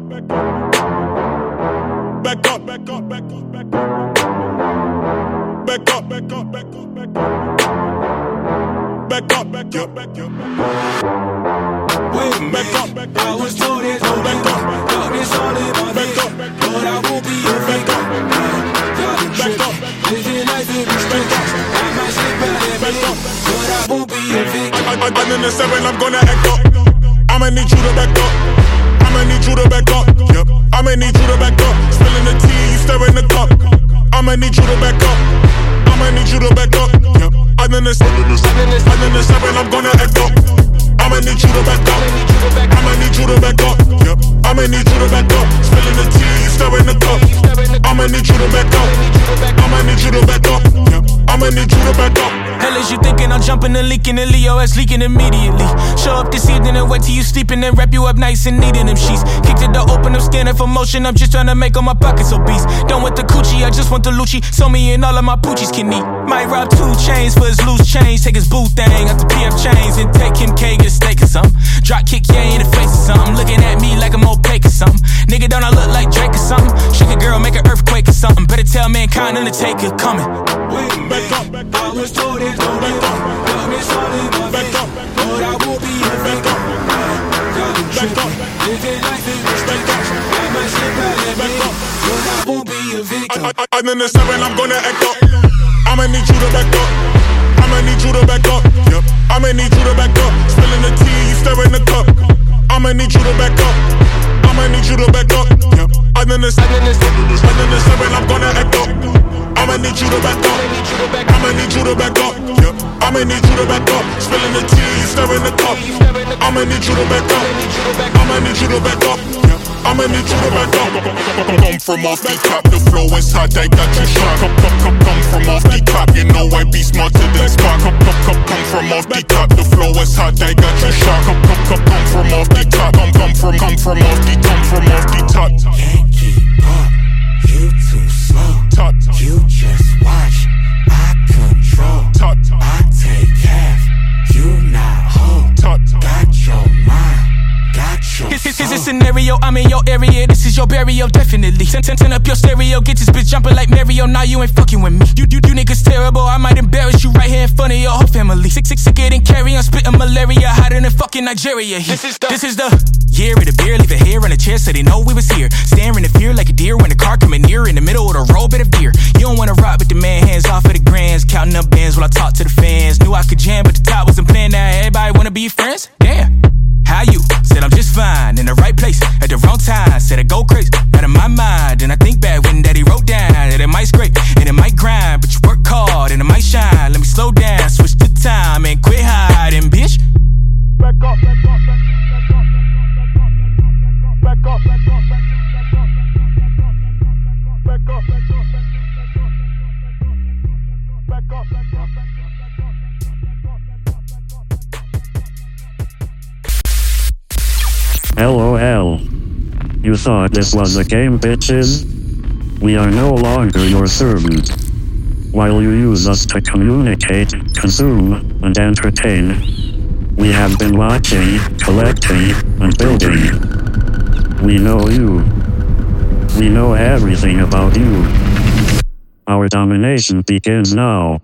back up, back up, back up, back up, back up, back up, back up, back up, back up, back up, back up, back up. Wait a minute, I was told it, oh back up, got this all in my up, but I won't be your back up. Back up, living life in restrictions. I might slip out of it, but I won't be a victim. I'm in the seven, I'm gonna back up. I'ma need you to back up. I'ma need you to back up. Yep. I'ma need you to back up. Spilling the tea, you stirring the cup. I'ma need you to back up. I'ma need you to back up. Yep. I'm in the this, I'm in the done I'm gonna act up. I'ma need you to back up. I'ma need you to back up. Yep. I'ma need you to back up. Spilling the tea, you stirring the cup. I'ma need you to back up. I'ma need you to back up. Yep. I'ma need you to back up. Killers, you thinking I'm jumping and leaking the Leo is leaking immediately. Show up this evening and wait till you sleeping and wrap you up nice and needing them sheets. Kicked it door open, I'm scanning for motion. I'm just trying to make all my pockets obese. Don't want the coochie, I just want the Lucci. So me and all of my poochies can eat. Might rob two chains for his loose change. Take his boot thing out the PF Chang's and take him K get a steak or something. Drop kick yeah in the face or something. Looking at me like I'm opaque or something. Nigga, don't I look like Drake or something? Shake a girl, make an earthquake or something. Better tell mankind undertaker coming. Back up, back Jag vill stå där då det var. Jag vill stå där jag vill. Några will be en vecka. Jag vill. Living life in restrictions. Got my shit bad and slip, but I won't be a victim. I'm in the seven, I'm gonna act up. I'ma need you to back up. I'ma need you to back up. Yep. I'ma need you to back up. Spilling the tea, you stirring the cup. I'ma need you to back up. I'ma need you to back up. Yep. I'm in the seven, I'm in the seven, I'm gonna act up need you to back up. I'ma need you to back up. Yeah. I'ma need you to back up. Spilling the tea, you stirring the cup. I'ma need you to back up. I'ma need you to back up. I'ma need you to back up. Come from off the top, the flow is hot, I got you shot. Come, from off the top, you know I be smarter than spark. Come, from off the top, the flow is hot, I got you shot. Come, from off the top. scenario, I'm in your area, this is your burial, definitely. Ten, ten, ten up your stereo, get this bitch jumping like Mario, now you ain't fucking with me. You, you, you niggas terrible, I might embarrass you right here in front of your whole family. Sick, sick, sicker than carry on, spitting malaria, hotter than fucking Nigeria. This is the, this is the year of the beer, leave here on a chair so they know we was here. Staring in fear like a deer go crazy. Out of my mind, and I think back when daddy wrote down that it might scrape and it might grind, but you work hard and it might shine. Let me slow down, switch the time, and quit hiding, bitch. Back up, back up, back up, back up, back up, back up. Back up, back up, back up, back up, back up. LOL. You thought this was a game, bitches? We are no longer your servant. While you use us to communicate, consume, and entertain, we have been watching, collecting, and building. We know you. We know everything about you. Our domination begins now.